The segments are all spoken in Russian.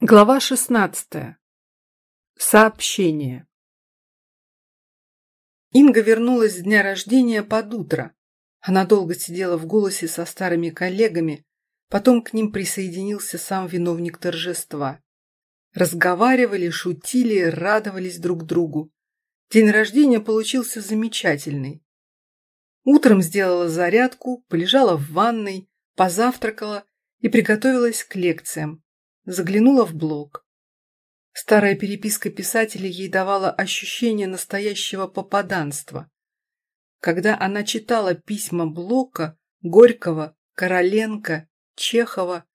Глава шестнадцатая. Сообщение. Инга вернулась с дня рождения под утро. Она долго сидела в голосе со старыми коллегами, потом к ним присоединился сам виновник торжества. Разговаривали, шутили, радовались друг другу. День рождения получился замечательный. Утром сделала зарядку, полежала в ванной, позавтракала и приготовилась к лекциям заглянула в блог. Старая переписка писателей ей давала ощущение настоящего попаданства. Когда она читала письма Блока, Горького, Короленко, Чехова,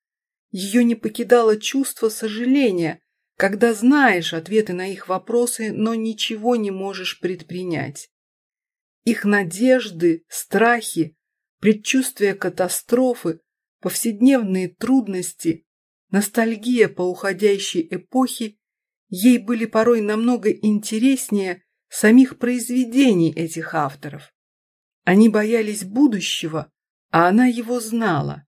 ее не покидало чувство сожаления, когда знаешь ответы на их вопросы, но ничего не можешь предпринять. Их надежды, страхи, предчувствие катастрофы, повседневные трудности ностальгия по уходящей эпохе ей были порой намного интереснее самих произведений этих авторов. Они боялись будущего, а она его знала.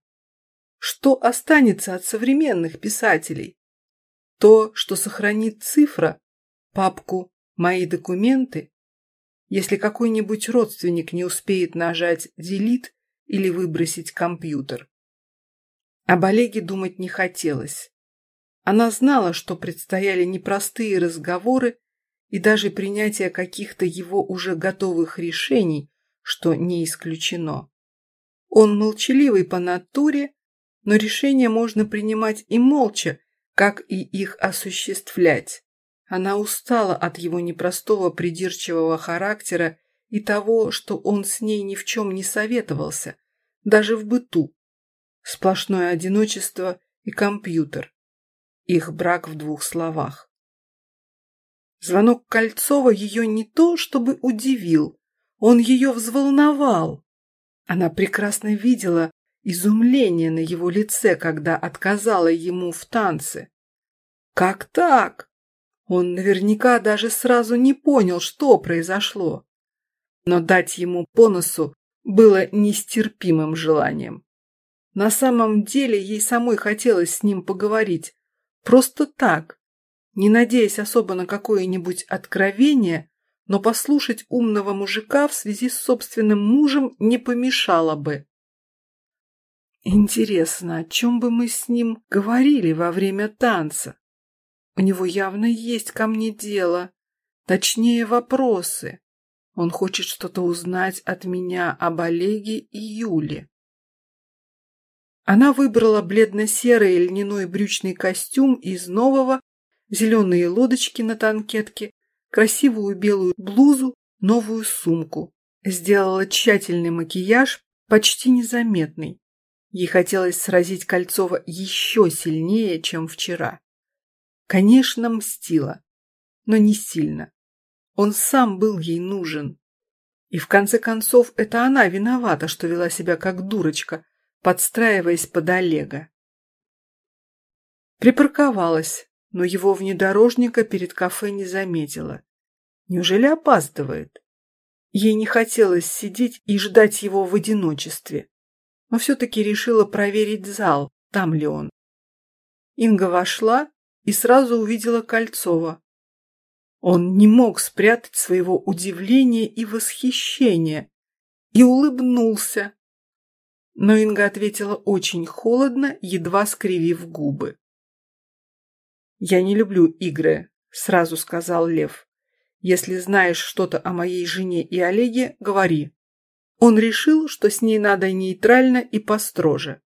Что останется от современных писателей? То, что сохранит цифра, папку «Мои документы», если какой-нибудь родственник не успеет нажать «Делит» или выбросить компьютер. Об Олеге думать не хотелось. Она знала, что предстояли непростые разговоры и даже принятие каких-то его уже готовых решений, что не исключено. Он молчаливый по натуре, но решения можно принимать и молча, как и их осуществлять. Она устала от его непростого придирчивого характера и того, что он с ней ни в чем не советовался, даже в быту. Сплошное одиночество и компьютер. Их брак в двух словах. Звонок Кольцова ее не то чтобы удивил, он ее взволновал. Она прекрасно видела изумление на его лице, когда отказала ему в танце. Как так? Он наверняка даже сразу не понял, что произошло. Но дать ему по носу было нестерпимым желанием. На самом деле ей самой хотелось с ним поговорить. Просто так, не надеясь особо на какое-нибудь откровение, но послушать умного мужика в связи с собственным мужем не помешало бы. Интересно, о чем бы мы с ним говорили во время танца? У него явно есть ко мне дело, точнее вопросы. Он хочет что-то узнать от меня об Олеге и Юле. Она выбрала бледно-серый льняной брючный костюм из нового, зеленые лодочки на танкетке, красивую белую блузу, новую сумку. Сделала тщательный макияж, почти незаметный. Ей хотелось сразить Кольцова еще сильнее, чем вчера. Конечно, мстила, но не сильно. Он сам был ей нужен. И в конце концов, это она виновата, что вела себя как дурочка, подстраиваясь под Олега. Припарковалась, но его внедорожника перед кафе не заметила. Неужели опаздывает? Ей не хотелось сидеть и ждать его в одиночестве, но все-таки решила проверить зал, там ли он. Инга вошла и сразу увидела Кольцова. Он не мог спрятать своего удивления и восхищения и улыбнулся, но Инга ответила очень холодно, едва скривив губы. «Я не люблю игры», — сразу сказал Лев. «Если знаешь что-то о моей жене и Олеге, говори». Он решил, что с ней надо нейтрально и построже.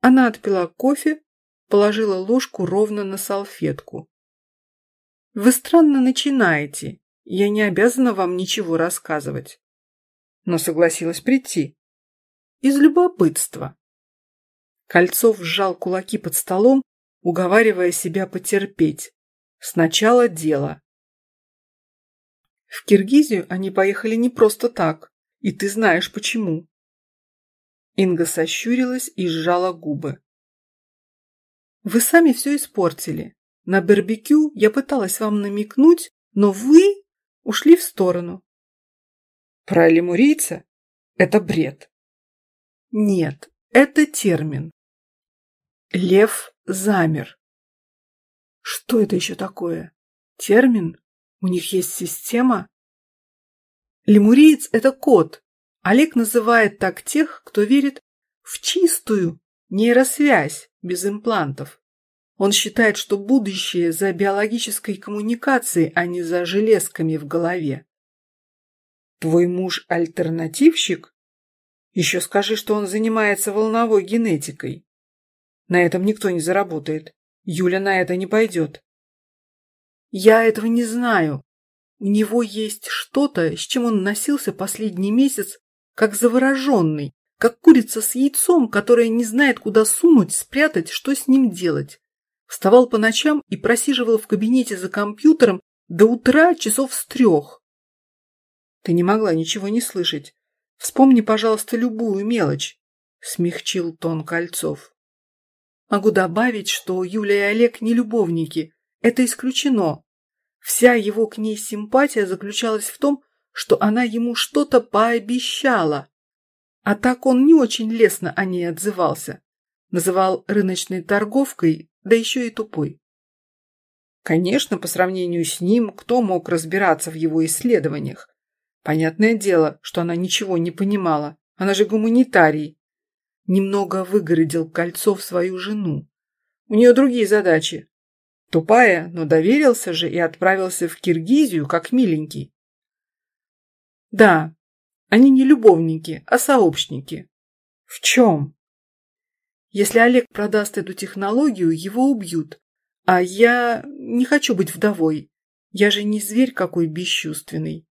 Она отпила кофе, положила ложку ровно на салфетку. «Вы странно начинаете. Я не обязана вам ничего рассказывать». Но согласилась прийти из любопытства. Кольцов сжал кулаки под столом, уговаривая себя потерпеть. Сначала дело. В Киргизию они поехали не просто так, и ты знаешь почему. Инга сощурилась и сжала губы. Вы сами все испортили. На барбекю я пыталась вам намекнуть, но вы ушли в сторону. Про лемурийца? Это бред. Нет, это термин. Лев замер. Что это еще такое? Термин? У них есть система? Лемуриец – это кот. Олег называет так тех, кто верит в чистую нейросвязь без имплантов. Он считает, что будущее за биологической коммуникацией, а не за железками в голове. Твой муж альтернативщик? Еще скажи, что он занимается волновой генетикой. На этом никто не заработает. Юля на это не пойдет. Я этого не знаю. У него есть что-то, с чем он носился последний месяц, как завороженный, как курица с яйцом, которая не знает, куда сунуть, спрятать, что с ним делать. Вставал по ночам и просиживал в кабинете за компьютером до утра часов с трех. Ты не могла ничего не слышать. Вспомни, пожалуйста, любую мелочь, смягчил тон Кольцов. Могу добавить, что Юля и Олег не любовники. Это исключено. Вся его к ней симпатия заключалась в том, что она ему что-то пообещала. А так он не очень лестно о ней отзывался. Называл рыночной торговкой, да еще и тупой. Конечно, по сравнению с ним, кто мог разбираться в его исследованиях? Понятное дело, что она ничего не понимала. Она же гуманитарий. Немного выгородил Кольцов свою жену. У нее другие задачи. Тупая, но доверился же и отправился в Киргизию, как миленький. Да, они не любовники, а сообщники. В чем? Если Олег продаст эту технологию, его убьют. А я не хочу быть вдовой. Я же не зверь какой бесчувственный.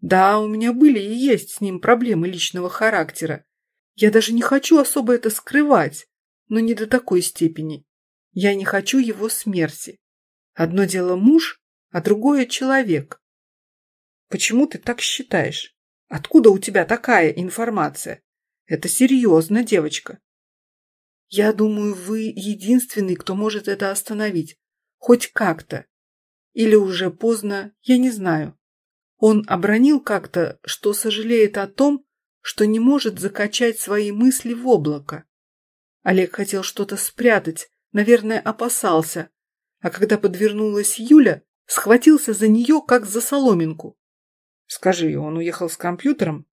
Да, у меня были и есть с ним проблемы личного характера. Я даже не хочу особо это скрывать, но не до такой степени. Я не хочу его смерти. Одно дело муж, а другое человек. Почему ты так считаешь? Откуда у тебя такая информация? Это серьезно, девочка. Я думаю, вы единственный, кто может это остановить. Хоть как-то. Или уже поздно, я не знаю. Он обронил как-то, что сожалеет о том, что не может закачать свои мысли в облако. Олег хотел что-то спрятать, наверное, опасался, а когда подвернулась Юля, схватился за нее, как за соломинку. Скажи, он уехал с компьютером?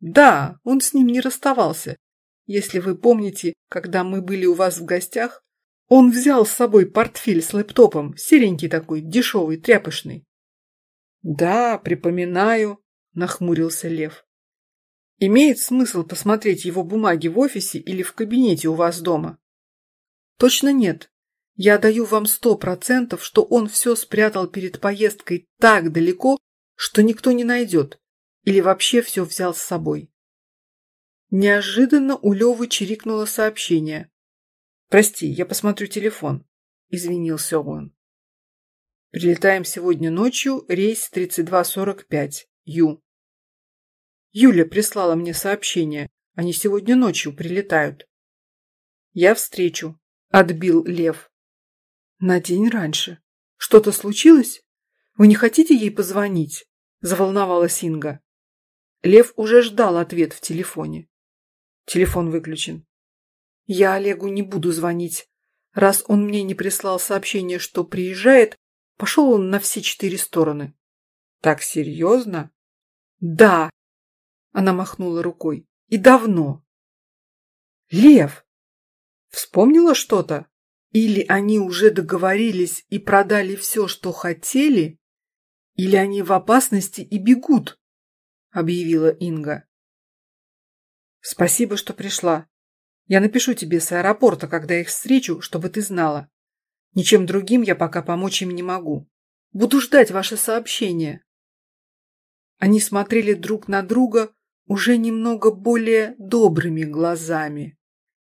Да, он с ним не расставался. Если вы помните, когда мы были у вас в гостях, он взял с собой портфель с лэптопом, серенький такой, дешевый, тряпочный. Да, припоминаю, нахмурился Лев. Имеет смысл посмотреть его бумаги в офисе или в кабинете у вас дома? Точно нет. Я даю вам сто процентов, что он все спрятал перед поездкой так далеко, что никто не найдет, или вообще все взял с собой. Неожиданно у Левы чирикнуло сообщение. «Прости, я посмотрю телефон», – извинился он. «Прилетаем сегодня ночью, рейс 3245, Ю». Юля прислала мне сообщение. Они сегодня ночью прилетают. «Я встречу», – отбил Лев. «На день раньше. Что-то случилось? Вы не хотите ей позвонить?» – заволновалась Инга. Лев уже ждал ответ в телефоне. Телефон выключен. Я Олегу не буду звонить. Раз он мне не прислал сообщение, что приезжает, пошел он на все четыре стороны. Так серьезно? Да. Она махнула рукой. И давно. Лев! Вспомнила что-то? Или они уже договорились и продали все, что хотели? Или они в опасности и бегут? Объявила Инга. Спасибо, что пришла. Я напишу тебе с аэропорта, когда их встречу, чтобы ты знала. Ничем другим я пока помочь им не могу. Буду ждать ваше сообщение. Они смотрели друг на друга уже немного более добрыми глазами.